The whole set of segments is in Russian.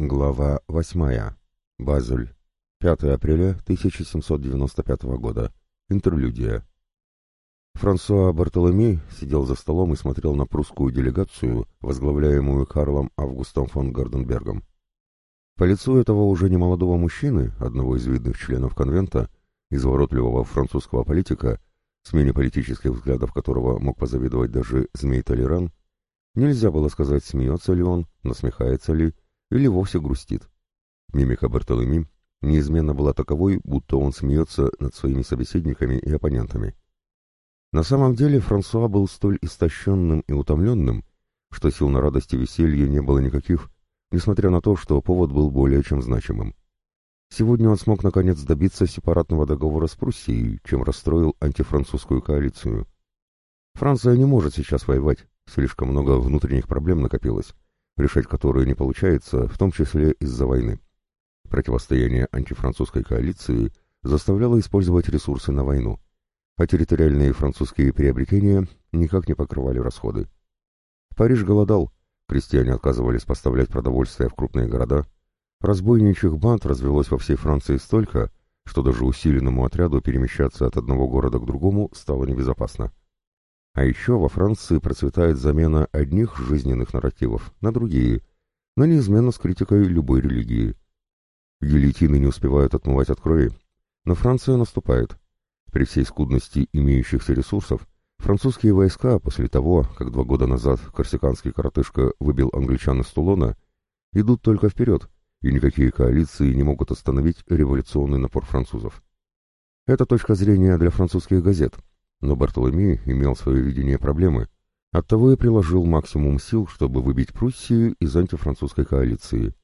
Глава 8. Базель. 5 апреля 1795 года. Интерлюдия. Франсуа Бартоломи сидел за столом и смотрел на прусскую делегацию, возглавляемую Карлом Августом фон Гарденбергом. По лицу этого уже немолодого мужчины, одного из видных членов конвента, изворотливого французского политика, смене политических взглядов которого мог позавидовать даже Змей Толеран, нельзя было сказать, смеется ли он, насмехается ли, или вовсе грустит. Мимика Бартолеми неизменно была таковой, будто он смеется над своими собеседниками и оппонентами. На самом деле Франсуа был столь истощенным и утомленным, что сил на радость и веселье не было никаких, несмотря на то, что повод был более чем значимым. Сегодня он смог наконец добиться сепаратного договора с Пруссией, чем расстроил антифранцузскую коалицию. Франция не может сейчас воевать, слишком много внутренних проблем накопилось, решать которые не получается, в том числе из-за войны. Противостояние антифранцузской коалиции заставляло использовать ресурсы на войну, а территориальные французские приобретения никак не покрывали расходы. Париж голодал, крестьяне отказывались поставлять продовольствие в крупные города, разбойничьих банд развелось во всей Франции столько, что даже усиленному отряду перемещаться от одного города к другому стало небезопасно. А еще во Франции процветает замена одних жизненных нарративов на другие, но неизменно с критикой любой религии. Гильотины не успевают отмывать от крови, но Франция наступает. При всей скудности имеющихся ресурсов, французские войска после того, как два года назад корсиканский коротышка выбил англичан из Тулона, идут только вперед, и никакие коалиции не могут остановить революционный напор французов. Это точка зрения для французских газет – но Бартоломей имел свое видение проблемы, оттого и приложил максимум сил, чтобы выбить Пруссию из антифранцузской коалиции.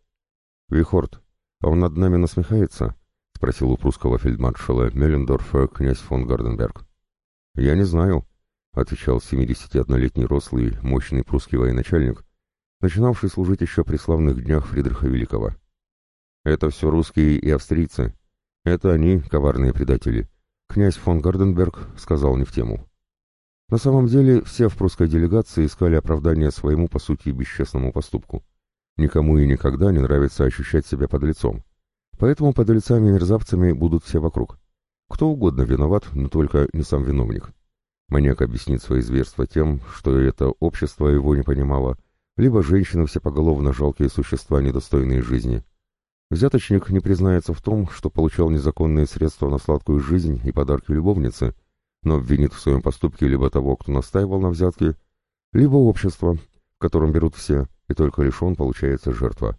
«Вихорд, а он над нами насмехается?» — спросил у прусского фельдмаршала Меллендорфа князь фон Гарденберг. «Я не знаю», — отвечал 71-летний рослый, мощный прусский военачальник, начинавший служить еще при славных днях Фридриха Великого. «Это все русские и австрийцы. Это они, коварные предатели. Князь фон Гарденберг сказал не в тему. На самом деле, все в прусской делегации искали оправдание своему, по сути, бесчестному поступку. Никому и никогда не нравится ощущать себя под лицом. Поэтому под лицами мерзавцами будут все вокруг. Кто угодно виноват, но только не сам виновник. Маньяк объяснит свои зверства тем, что это общество его не понимало, либо женщины все поголовно жалкие существа, недостойные жизни – Взяточник не признается в том, что получал незаконные средства на сладкую жизнь и подарки любовницы, но обвинит в своем поступке либо того, кто настаивал на взятке, либо общество, в котором берут все, и только лишь он получается жертва.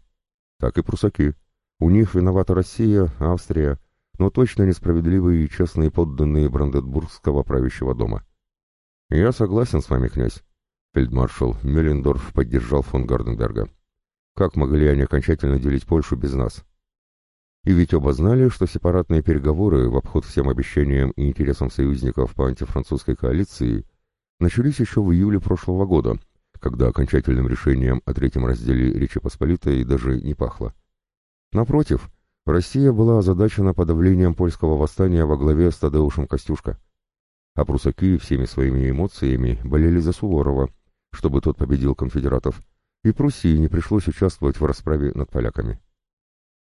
Так и прусаки. У них виновата Россия, Австрия, но точно несправедливые и честные подданные Бранденбургского правящего дома. «Я согласен с вами, князь», — фельдмаршал Меллендорф поддержал фон Гарденберга. Как могли они окончательно делить Польшу без нас? И ведь оба знали, что сепаратные переговоры в обход всем обещаниям и интересам союзников по антифранцузской коалиции начались еще в июле прошлого года, когда окончательным решением о третьем разделе Речи Посполитой даже не пахло. Напротив, Россия была озадачена подавлением польского восстания во главе с Тадеушем Костюшко. А прусаки всеми своими эмоциями болели за Суворова, чтобы тот победил конфедератов, и Пруссии не пришлось участвовать в расправе над поляками.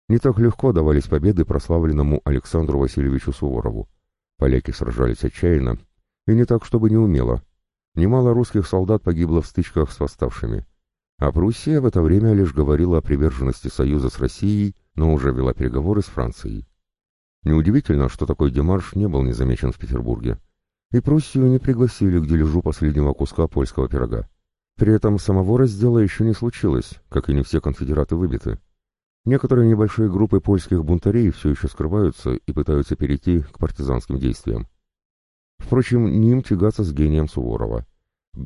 Не так легко давались победы прославленному Александру Васильевичу Суворову. Поляки сражались отчаянно, и не так, чтобы не умело. Немало русских солдат погибло в стычках с восставшими. А Пруссия в это время лишь говорила о приверженности союза с Россией, но уже вела переговоры с Францией. Неудивительно, что такой демарш не был незамечен в Петербурге. И Пруссию не пригласили к дележу последнего куска польского пирога. При этом самого раздела еще не случилось, как и не все конфедераты выбиты. Некоторые небольшие группы польских бунтарей все еще скрываются и пытаются перейти к партизанским действиям. Впрочем, не им тягаться с гением Суворова.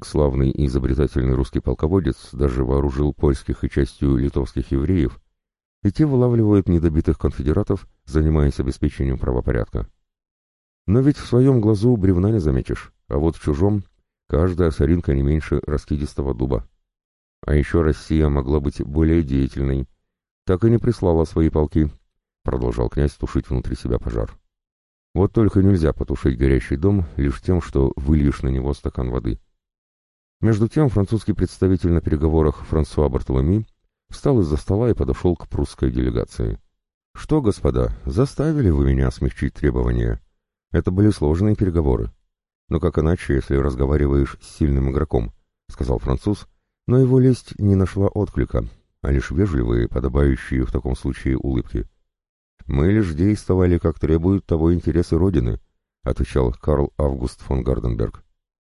Славный и изобретательный русский полководец даже вооружил польских и частью литовских евреев, и те вылавливают недобитых конфедератов, занимаясь обеспечением правопорядка. Но ведь в своем глазу бревна не заметишь, а вот в чужом Каждая соринка не меньше раскидистого дуба. А еще Россия могла быть более деятельной. Так и не прислала свои полки, продолжал князь тушить внутри себя пожар. Вот только нельзя потушить горящий дом лишь тем, что выльешь на него стакан воды. Между тем французский представитель на переговорах Франсуа Бартоломи встал из-за стола и подошел к прусской делегации. «Что, господа, заставили вы меня смягчить требования? Это были сложные переговоры. Но как иначе, если разговариваешь с сильным игроком?» — сказал француз, но его лесть не нашла отклика, а лишь вежливые, подобающие в таком случае улыбки. «Мы лишь действовали, как требуют того интересы Родины», — отвечал Карл Август фон Гарденберг.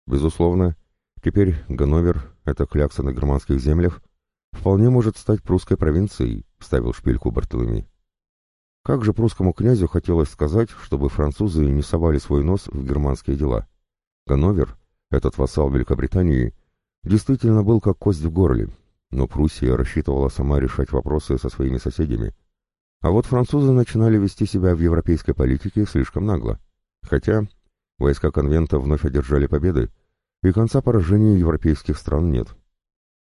«Безусловно, теперь Ганновер, это клякса на германских землях, вполне может стать прусской провинцией», — вставил шпильку Бартоломи. Как же прусскому князю хотелось сказать, чтобы французы не совали свой нос в германские дела. Ганновер, этот вассал Великобритании, действительно был как кость в горле, но Пруссия рассчитывала сама решать вопросы со своими соседями. А вот французы начинали вести себя в европейской политике слишком нагло. Хотя войска конвента вновь одержали победы, и конца поражения европейских стран нет.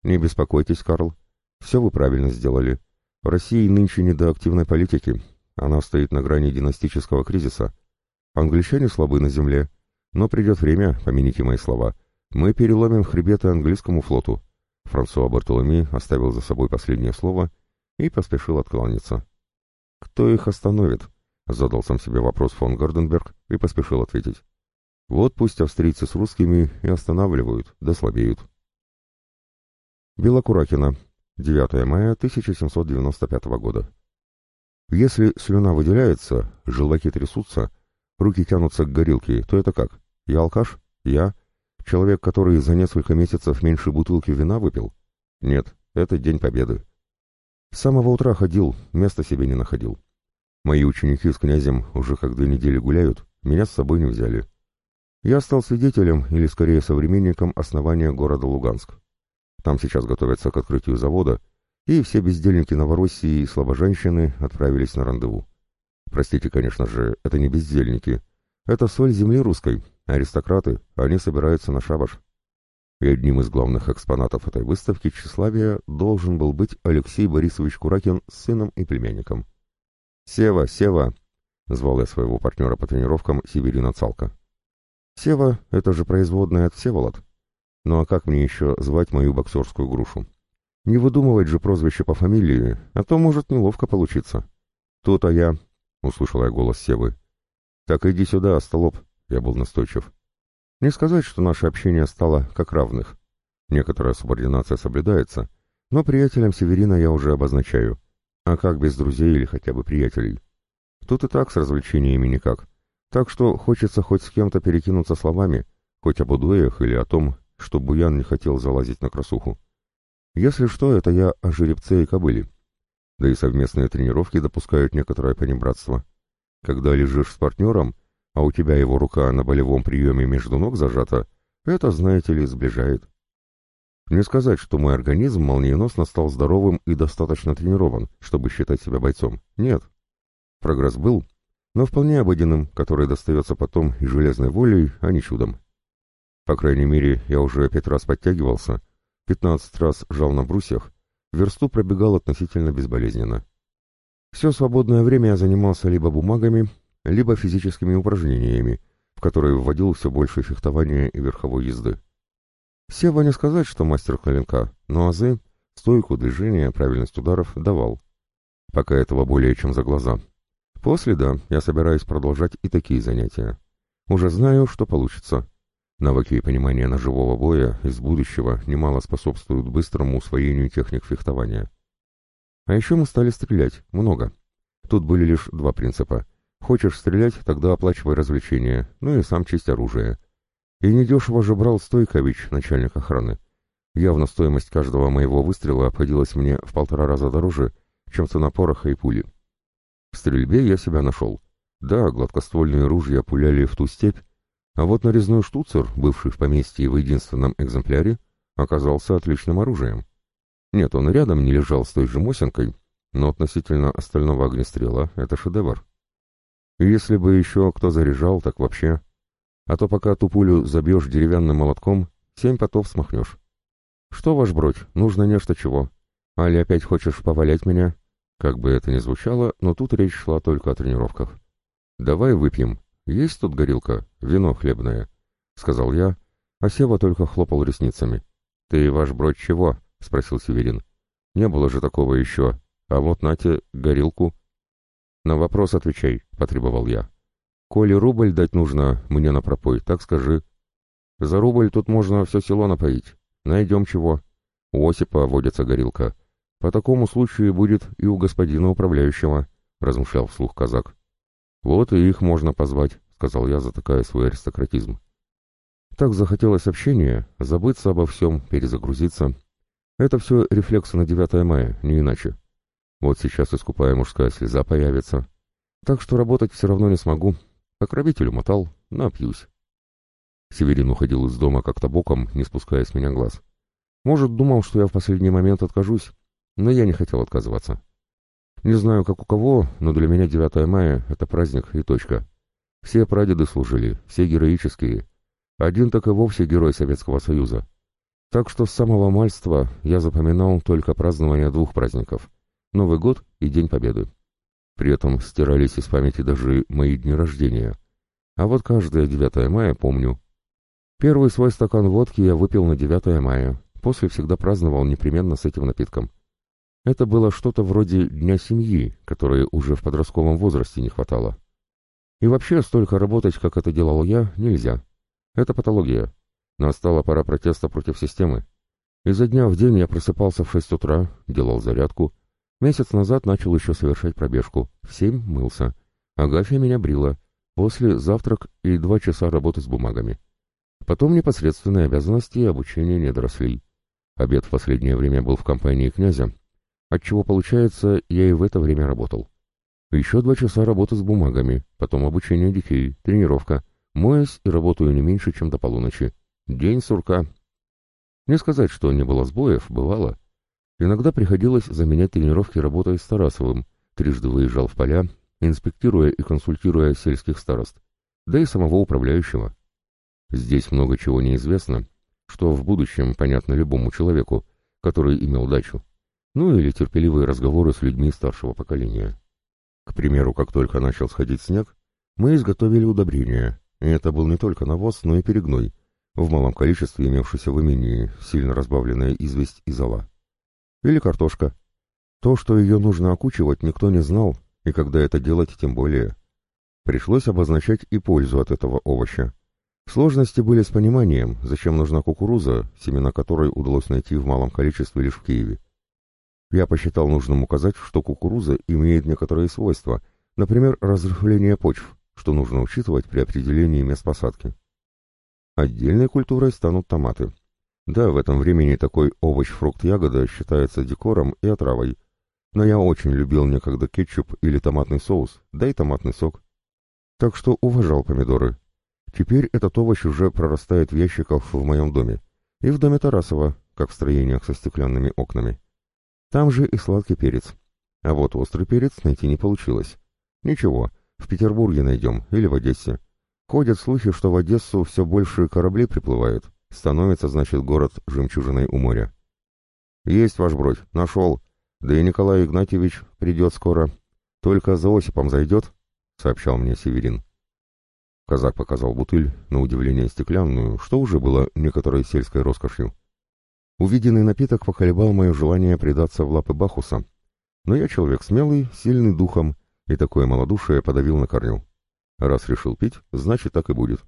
Не беспокойтесь, Карл, все вы правильно сделали. В России нынче не до активной политики, она стоит на грани династического кризиса. Англичане слабы на земле, но придет время, помяните мои слова, мы переломим хребеты английскому флоту. Франсуа Бартоломи оставил за собой последнее слово и поспешил откланяться. «Кто их остановит?» — задал сам себе вопрос фон Гарденберг и поспешил ответить. «Вот пусть австрийцы с русскими и останавливают, да слабеют». Белокуракина, 9 мая 1795 года. Если слюна выделяется, желваки трясутся, руки тянутся к горилке, то это как? Я алкаш? Я? Человек, который за несколько месяцев меньше бутылки вина выпил? Нет, это День Победы. С самого утра ходил, места себе не находил. Мои ученики с князем уже как две недели гуляют, меня с собой не взяли. Я стал свидетелем, или скорее современником, основания города Луганск. Там сейчас готовятся к открытию завода, и все бездельники Новороссии и слабоженщины отправились на рандеву. Простите, конечно же, это не бездельники. Это соль земли русской, аристократы, они собираются на шабаш. И одним из главных экспонатов этой выставки тщеславия должен был быть Алексей Борисович Куракин с сыном и племянником. «Сева, Сева!» — звал я своего партнера по тренировкам Северина Цалка. «Сева — это же производная от Всеволод. Ну а как мне еще звать мою боксерскую грушу?» Не выдумывать же прозвище по фамилии, а то может неловко получиться. Тут-то я, — услышал я голос Севы. Так иди сюда, остолоп, — я был настойчив. Не сказать, что наше общение стало как равных. Некоторая субординация соблюдается, но приятелям Северина я уже обозначаю. А как без друзей или хотя бы приятелей? Тут и так с развлечениями никак. Так что хочется хоть с кем-то перекинуться словами, хоть об удоях или о том, что Буян не хотел залазить на красуху. Если что, это я о жеребце и кобыле. Да и совместные тренировки допускают некоторое понебратство. Когда лежишь с партнером, а у тебя его рука на болевом приеме между ног зажата, это, знаете ли, сближает. Не сказать, что мой организм молниеносно стал здоровым и достаточно тренирован, чтобы считать себя бойцом. Нет. Прогресс был, но вполне обыденным, который достается потом и железной волей, а не чудом. По крайней мере, я уже пять раз подтягивался, Пятнадцать раз жал на брусьях, версту пробегал относительно безболезненно. Все свободное время я занимался либо бумагами, либо физическими упражнениями, в которые вводил все больше фехтования и верховой езды. Сева не сказать, что мастер клинка, но азы, стойку, движение, правильность ударов давал. Пока этого более чем за глаза. После, да, я собираюсь продолжать и такие занятия. Уже знаю, что получится. Навыки и понимание ножевого боя из будущего немало способствуют быстрому усвоению техник фехтования. А еще мы стали стрелять, много. Тут были лишь два принципа. Хочешь стрелять, тогда оплачивай развлечения, ну и сам честь оружия. И недешево же брал Стойкович, начальник охраны. Явно стоимость каждого моего выстрела обходилась мне в полтора раза дороже, чем цена пороха и пули. В стрельбе я себя нашел. Да, гладкоствольные ружья пуляли в ту степь, а вот нарезной штуцер, бывший в поместье в единственном экземпляре, оказался отличным оружием. Нет, он рядом не лежал с той же Мосинкой, но относительно остального огнестрела это шедевр. Если бы еще кто заряжал, так вообще. А то пока ту пулю забьешь деревянным молотком, семь потов смахнешь. Что, ваш бродь, нужно нечто чего? Али опять хочешь повалять меня? Как бы это ни звучало, но тут речь шла только о тренировках. Давай выпьем, «Есть тут горилка, вино хлебное», — сказал я, а Сева только хлопал ресницами. «Ты, ваш брод, чего?» — спросил Северин. Не было же такого еще. А вот нате, горилку. На вопрос отвечай, потребовал я. Коли рубль дать нужно мне на пропой, так скажи. За рубль тут можно все село напоить. Найдем чего. У Осипа водится горилка. По такому случаю будет и у господина управляющего, размышлял вслух казак. Вот и их можно позвать, сказал я, затыкая свой аристократизм. Так захотелось общения, забыться обо всем, перезагрузиться. Это все рефлексы на 9 мая, не иначе. Вот сейчас искупая мужская слеза появится. Так что работать все равно не смогу. Покровитель умотал, напьюсь. Северин уходил из дома как-то боком, не спуская с меня глаз. Может, думал, что я в последний момент откажусь, но я не хотел отказываться. Не знаю, как у кого, но для меня 9 мая — это праздник и точка. Все прадеды служили, все героические. Один так и вовсе герой Советского Союза. Так что с самого мальства я запоминал только празднование двух праздников — Новый год и День Победы. При этом стирались из памяти даже мои дни рождения. А вот каждое 9 мая помню. Первый свой стакан водки я выпил на 9 мая, после всегда праздновал непременно с этим напитком. Это было что-то вроде Дня семьи, которой уже в подростковом возрасте не хватало. И вообще столько работать, как это делал я, нельзя. Это патология. Настала пора протеста против системы. Изо дня в день я просыпался в шесть утра, делал зарядку. Месяц назад начал еще совершать пробежку. В семь мылся. Агафья меня брила. После завтрак и два часа работы с бумагами. Потом непосредственные обязанности и обучение недорослей. Обед в последнее время был в компании князя, отчего, получается, я и в это время работал. Еще два часа работы с бумагами, потом обучение детей, тренировка. Моюсь и работаю не меньше, чем до полуночи. День сурка. Не сказать, что не было сбоев, бывало. Иногда приходилось заменять тренировки работой с Тарасовым, трижды выезжал в поля, инспектируя и консультируя сельских старост, да и самого управляющего. Здесь много чего неизвестно, что в будущем понятно любому человеку, который имел дачу, ну или терпеливые разговоры с людьми старшего поколения. К примеру, как только начал сходить снег, мы изготовили удобрения, и это был не только навоз, но и перегной, в малом количестве имевшийся в имении, сильно разбавленная известь и зола. Или картошка. То, что ее нужно окучивать, никто не знал, и когда это делать, тем более. Пришлось обозначать и пользу от этого овоща. Сложности были с пониманием, зачем нужна кукуруза, семена которой удалось найти в малом количестве лишь в Киеве. Я посчитал нужным указать, что кукуруза имеет некоторые свойства, например, разрыхление почв, что нужно учитывать при определении мест посадки. Отдельной культурой станут томаты. Да, в этом времени такой овощ, фрукт, ягода считается декором и отравой, но я очень любил некогда кетчуп или томатный соус, да и томатный сок. Так что уважал помидоры, Теперь этот овощ уже прорастает в ящиках в моем доме. И в доме Тарасова, как в строениях со стеклянными окнами. Там же и сладкий перец. А вот острый перец найти не получилось. Ничего, в Петербурге найдем или в Одессе. Ходят слухи, что в Одессу все больше кораблей приплывают. Становится, значит, город жемчужиной у моря. Есть ваш бродь, нашел. Да и Николай Игнатьевич придет скоро. Только за Осипом зайдет, сообщал мне Северин. Казак показал бутыль, на удивление стеклянную, что уже было некоторой сельской роскошью. Увиденный напиток поколебал мое желание предаться в лапы Бахуса, но я человек смелый, сильный духом, и такое малодушие подавил на корню. Раз решил пить, значит так и будет.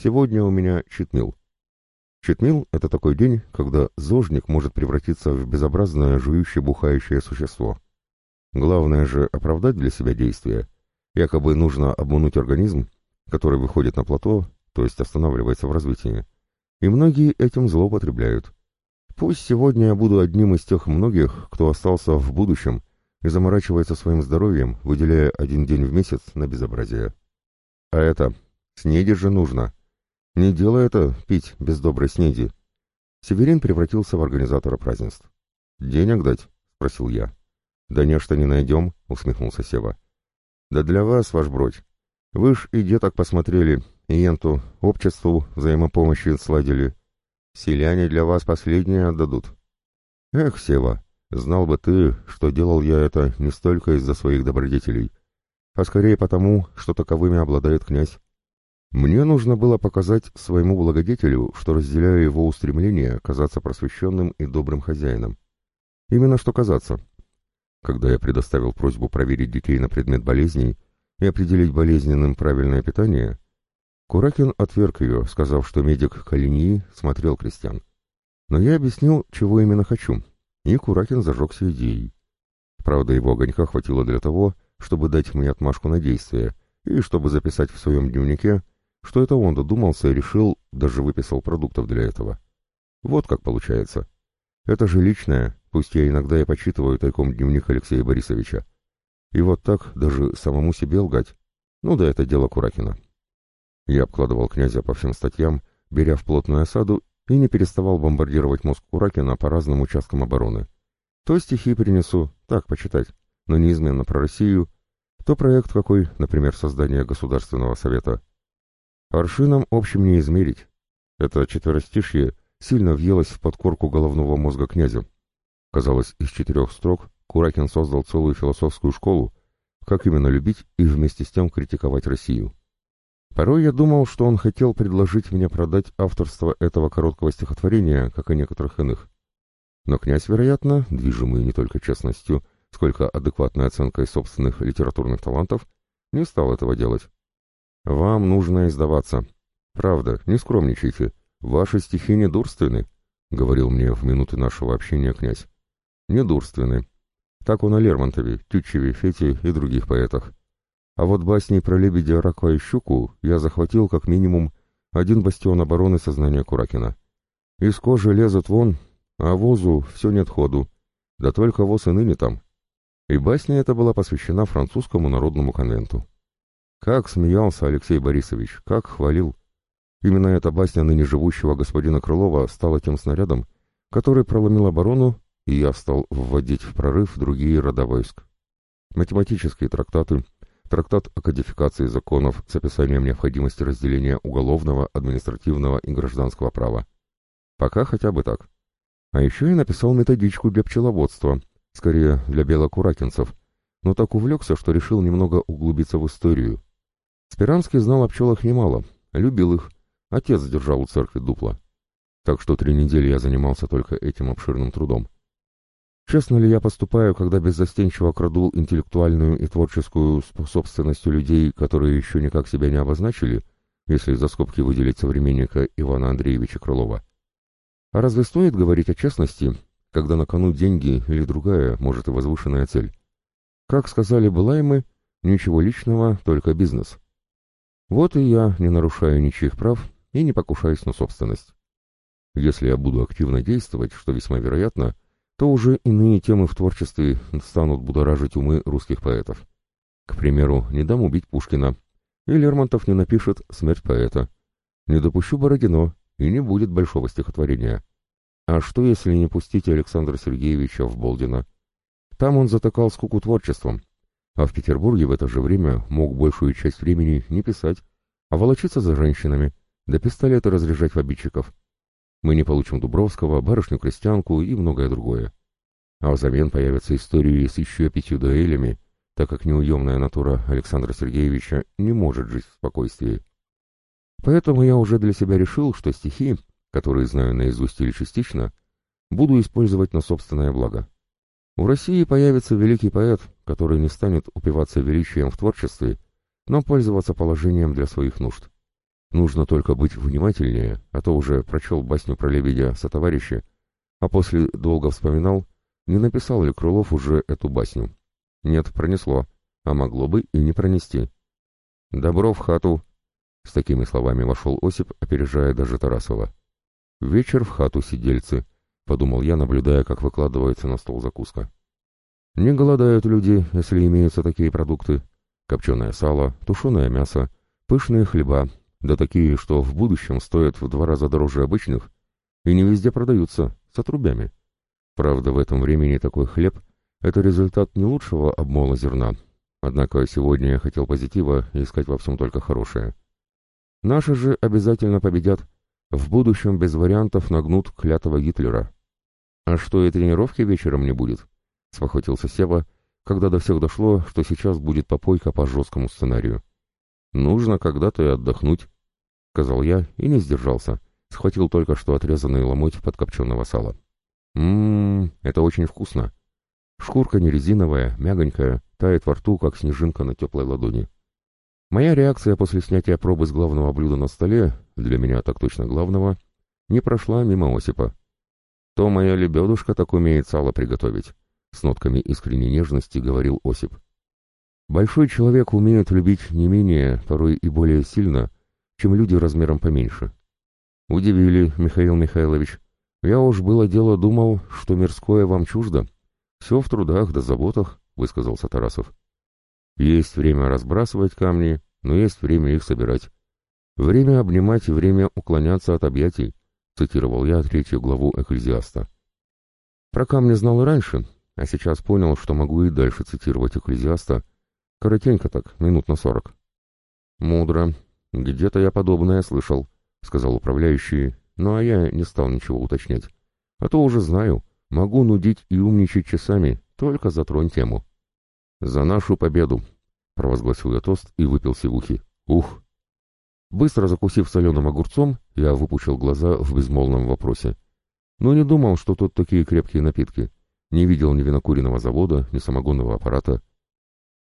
Сегодня у меня читмил. Читмил — это такой день, когда зожник может превратиться в безобразное, жующее-бухающее существо. Главное же оправдать для себя действие. Якобы нужно обмануть организм, который выходит на плато, то есть останавливается в развитии. И многие этим злоупотребляют. Пусть сегодня я буду одним из тех многих, кто остался в будущем и заморачивается своим здоровьем, выделяя один день в месяц на безобразие. А это, снеди же нужно. Не делай это, пить без доброй снеди. Северин превратился в организатора празднеств. «Денег дать?» — спросил я. «Да нечто не найдем», — усмехнулся Сева. «Да для вас, ваш бродь, вы ж и деток посмотрели, и енту, обществу взаимопомощи сладили. Селяне для вас последнее отдадут. Эх, Сева, знал бы ты, что делал я это не столько из-за своих добродетелей, а скорее потому, что таковыми обладает князь. Мне нужно было показать своему благодетелю, что разделяю его устремление казаться просвещенным и добрым хозяином. Именно что казаться. Когда я предоставил просьбу проверить детей на предмет болезней и определить болезненным правильное питание, Куракин отверг ее, сказав, что медик Калиньи смотрел крестьян. Но я объяснил, чего именно хочу, и Куракин зажегся идеей. Правда, его огонька хватило для того, чтобы дать мне отмашку на действие, и чтобы записать в своем дневнике, что это он додумался и решил, даже выписал продуктов для этого. Вот как получается. Это же личное, пусть я иногда и почитываю тайком дневник Алексея Борисовича. И вот так даже самому себе лгать. Ну да, это дело Куракина. Я обкладывал князя по всем статьям, беря в плотную осаду и не переставал бомбардировать мозг Куракина по разным участкам обороны. То стихи принесу, так, почитать, но неизменно про Россию, то проект какой, например, создание Государственного Совета. Аршином общим не измерить. Это четверостишье сильно въелось в подкорку головного мозга князя. Казалось, из четырех строк Куракин создал целую философскую школу, как именно любить и вместе с тем критиковать Россию. Порой я думал, что он хотел предложить мне продать авторство этого короткого стихотворения, как и некоторых иных. Но князь, вероятно, движимый не только честностью, сколько адекватной оценкой собственных литературных талантов, не стал этого делать. «Вам нужно издаваться. Правда, не скромничайте. Ваши стихи недурственны», — говорил мне в минуты нашего общения князь. «Недурственны. Так он о Лермонтове, Тютчеве, Фете и других поэтах. А вот басни про лебедя, рака и щуку я захватил как минимум один бастион обороны сознания Куракина. Из кожи лезут вон, а возу все нет ходу. Да только воз и ныне там. И басня эта была посвящена французскому народному конвенту. Как смеялся Алексей Борисович, как хвалил. Именно эта басня ныне живущего господина Крылова стала тем снарядом, который проломил оборону, и я стал вводить в прорыв другие рода войск. Математические трактаты — трактат о кодификации законов с описанием необходимости разделения уголовного, административного и гражданского права. Пока хотя бы так. А еще я написал методичку для пчеловодства, скорее для белокуракинцев, но так увлекся, что решил немного углубиться в историю. Спиранский знал о пчелах немало, любил их, отец держал у церкви дупла. Так что три недели я занимался только этим обширным трудом. Честно ли я поступаю, когда беззастенчиво краду интеллектуальную и творческую собственность у людей, которые еще никак себя не обозначили, если за скобки выделить современника Ивана Андреевича Крылова? А разве стоит говорить о честности, когда на кону деньги или другая, может и возвышенная цель? Как сказали Былаймы, ничего личного, только бизнес. Вот и я не нарушаю ничьих прав и не покушаюсь на собственность. Если я буду активно действовать, что весьма вероятно, то уже иные темы в творчестве станут будоражить умы русских поэтов. К примеру, не дам убить Пушкина, и Лермонтов не напишет «Смерть поэта». Не допущу Бородино, и не будет большого стихотворения. А что, если не пустить Александра Сергеевича в Болдино? Там он затыкал скуку творчеством, а в Петербурге в это же время мог большую часть времени не писать, а волочиться за женщинами, да пистолеты разряжать в обидчиков. Мы не получим Дубровского, барышню-крестьянку и многое другое. А взамен появятся истории с еще пятью дуэлями, так как неуемная натура Александра Сергеевича не может жить в спокойствии. Поэтому я уже для себя решил, что стихи, которые знаю наизусть или частично, буду использовать на собственное благо. В России появится великий поэт, который не станет упиваться величием в творчестве, но пользоваться положением для своих нужд. Нужно только быть внимательнее, а то уже прочел басню про лебедя со товарища, а после долго вспоминал, не написал ли Крылов уже эту басню. Нет, пронесло, а могло бы и не пронести. «Добро в хату!» С такими словами вошел Осип, опережая даже Тарасова. «Вечер в хату сидельцы», — подумал я, наблюдая, как выкладывается на стол закуска. «Не голодают люди, если имеются такие продукты. Копченое сало, тушеное мясо, пышные хлеба, да такие, что в будущем стоят в два раза дороже обычных, и не везде продаются, с отрубями. Правда, в этом времени такой хлеб — это результат не лучшего обмола зерна, однако сегодня я хотел позитива и искать во всем только хорошее. Наши же обязательно победят, в будущем без вариантов нагнут клятого Гитлера. А что и тренировки вечером не будет? — спохватился Сева, когда до всех дошло, что сейчас будет попойка по жесткому сценарию. «Нужно когда-то и отдохнуть», — сказал я и не сдержался, схватил только что отрезанный ломоть подкопченного сала. Ммм, это очень вкусно. Шкурка не резиновая, мягонькая, тает во рту, как снежинка на теплой ладони. Моя реакция после снятия пробы с главного блюда на столе, для меня так точно главного, не прошла мимо Осипа. То моя лебедушка так умеет сало приготовить, с нотками искренней нежности говорил Осип. Большой человек умеет любить не менее, порой и более сильно, чем люди размером поменьше. Удивили, Михаил Михайлович. Я уж было дело думал, что мирское вам чуждо. Все в трудах да заботах, высказался Тарасов. Есть время разбрасывать камни, но есть время их собирать. Время обнимать и время уклоняться от объятий, цитировал я третью главу Экклезиаста. Про камни знал и раньше, а сейчас понял, что могу и дальше цитировать Экклезиаста, Коротенько так, минут на сорок. Мудро. Где-то я подобное слышал, сказал управляющий, ну а я не стал ничего уточнять. А то уже знаю, могу нудить и умничать часами, только затронь тему. За нашу победу, провозгласил я тост и выпил сивухи. Ух! Быстро закусив соленым огурцом, я выпучил глаза в безмолвном вопросе. Но не думал, что тут такие крепкие напитки. Не видел ни винокуренного завода, ни самогонного аппарата.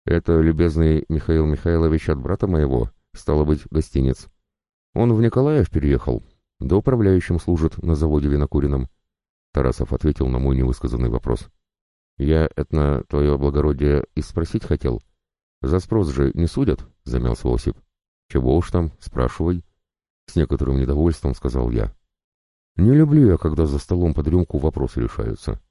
Это, любезный Михаил Михайлович, от брата моего, стало быть, гостинец. Он в Николаев переехал, да управляющим служит на заводе винокурином. Тарасов ответил на мой невысказанный вопрос. Я, это, твое благородие, и спросить хотел. За спрос же не судят, замялся Осип. Чего уж там, спрашивай. С некоторым недовольством сказал я. Не люблю я, когда за столом под рюмку вопросы решаются.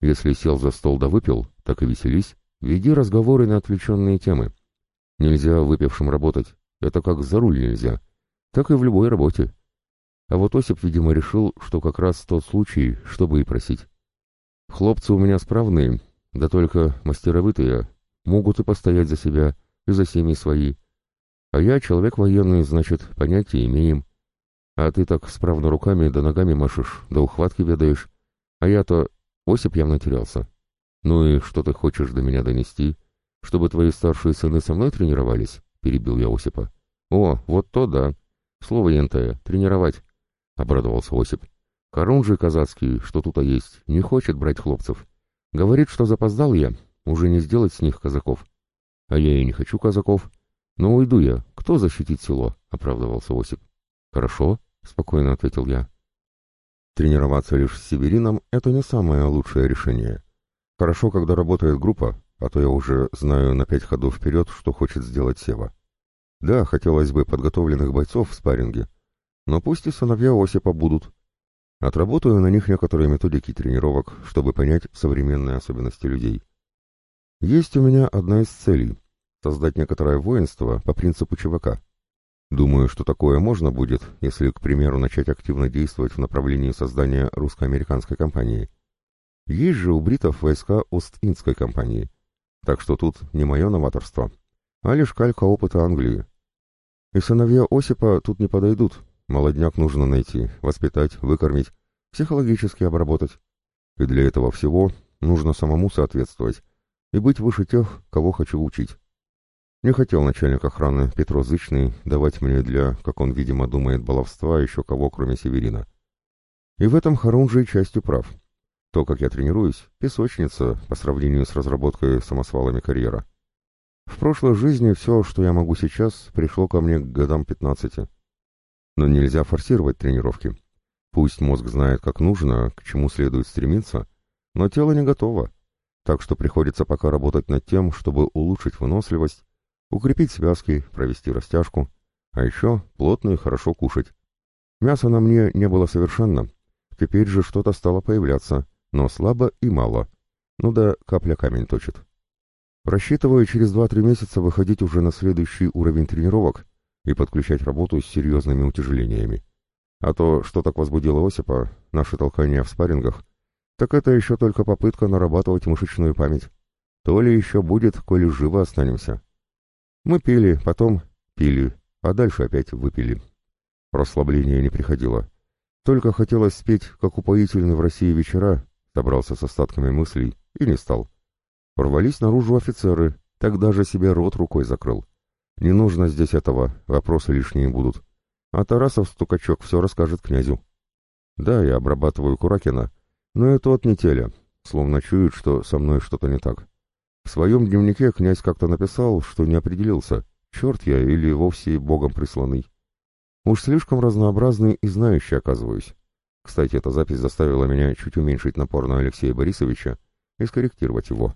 Если сел за стол да выпил, так и веселись. Веди разговоры на отвлеченные темы. Нельзя выпившим работать. Это как за руль нельзя. Так и в любой работе. А вот Осип, видимо, решил, что как раз тот случай, чтобы и просить. Хлопцы у меня справные, да только мастеровитые, могут и постоять за себя, и за семьи свои. А я человек военный, значит, понятия имеем. А ты так справно руками да ногами машешь, да ухватки ведаешь. А я-то... Осип явно терялся. «Ну и что ты хочешь до меня донести? Чтобы твои старшие сыны со мной тренировались?» — перебил я Осипа. «О, вот то да. Слово ентое. Тренировать», — обрадовался Осип. «Корун же казацкий, что тут а есть, не хочет брать хлопцев. Говорит, что запоздал я, уже не сделать с них казаков. А я и не хочу казаков. Но уйду я. Кто защитит село?» — оправдывался Осип. «Хорошо», — спокойно ответил я. Тренироваться лишь с северином — это не самое лучшее решение. Хорошо, когда работает группа, а то я уже знаю на пять ходов вперед, что хочет сделать Сева. Да, хотелось бы подготовленных бойцов в спарринге, но пусть и сыновья Осипа будут. Отработаю на них некоторые методики тренировок, чтобы понять современные особенности людей. Есть у меня одна из целей — создать некоторое воинство по принципу ЧВК. Думаю, что такое можно будет, если, к примеру, начать активно действовать в направлении создания русско-американской компании — есть же у бритов войска Ост-Индской компании. Так что тут не мое новаторство, а лишь калька опыта Англии. И сыновья Осипа тут не подойдут. Молодняк нужно найти, воспитать, выкормить, психологически обработать. И для этого всего нужно самому соответствовать и быть выше тех, кого хочу учить. Не хотел начальник охраны Петро Зычный давать мне для, как он, видимо, думает, баловства еще кого, кроме Северина. И в этом Харунжий частью прав. То, как я тренируюсь, песочница по сравнению с разработкой самосвалами карьера. В прошлой жизни все, что я могу сейчас, пришло ко мне к годам 15. Но нельзя форсировать тренировки. Пусть мозг знает, как нужно, к чему следует стремиться, но тело не готово. Так что приходится пока работать над тем, чтобы улучшить выносливость, укрепить связки, провести растяжку, а еще плотно и хорошо кушать. Мяса на мне не было совершенно, теперь же что-то стало появляться, но слабо и мало. Ну да, капля камень точит. Рассчитываю через 2-3 месяца выходить уже на следующий уровень тренировок и подключать работу с серьезными утяжелениями. А то, что так возбудило Осипа, наши толкания в спаррингах, так это еще только попытка нарабатывать мышечную память. То ли еще будет, коли живо останемся. Мы пили, потом пили, а дальше опять выпили. Расслабление не приходило. Только хотелось спеть, как упоительны в России вечера, Собрался с остатками мыслей и не стал. Порвались наружу офицеры, так даже себе рот рукой закрыл. Не нужно здесь этого, вопросы лишние будут. А Тарасов стукачок все расскажет князю. Да, я обрабатываю Куракина, Но и тот не теля, словно чует, что со мной что-то не так. В своем дневнике князь как-то написал, что не определился, черт я или вовсе богом присланный. Уж слишком разнообразный и знающий оказываюсь. Кстати, эта запись заставила меня чуть уменьшить напор на Алексея Борисовича и скорректировать его.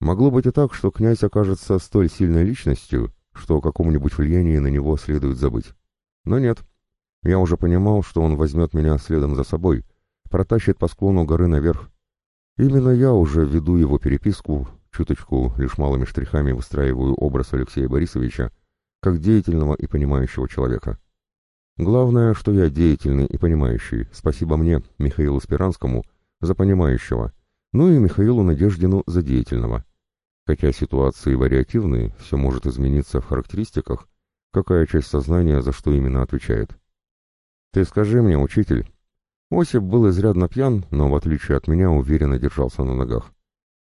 Могло быть и так, что князь окажется столь сильной личностью, что о каком-нибудь влиянии на него следует забыть. Но нет. Я уже понимал, что он возьмет меня следом за собой, протащит по склону горы наверх. Именно я уже веду его переписку, чуточку, лишь малыми штрихами выстраиваю образ Алексея Борисовича, как деятельного и понимающего человека. Главное, что я деятельный и понимающий. Спасибо мне, Михаилу Спиранскому, за понимающего, ну и Михаилу Надеждину за деятельного. Хотя ситуации вариативные, все может измениться в характеристиках, какая часть сознания за что именно отвечает. «Ты скажи мне, учитель». Осип был изрядно пьян, но, в отличие от меня, уверенно держался на ногах.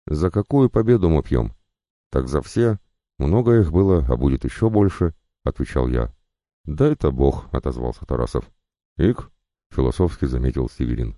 «За какую победу мы пьем?» «Так за все. Много их было, а будет еще больше», — отвечал я. «Да это Бог», — отозвался Тарасов. «Ик», — философски заметил Северин.